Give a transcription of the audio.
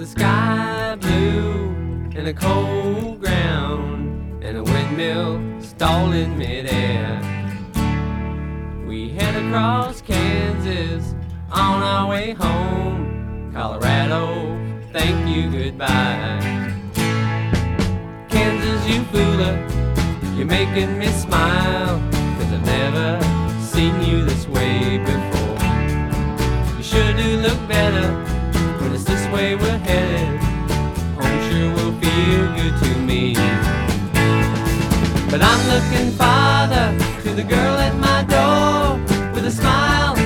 a sky blue and a cold ground and a windmill stalled in midair. We head across Kansas on our way home. Colorado, thank you, goodbye. Kansas, you fooler, you're making me smile. Cause I've never seen you this way before. You sure do look better when it's this way we're headed. But I'm looking farther to the girl at my door with a smile.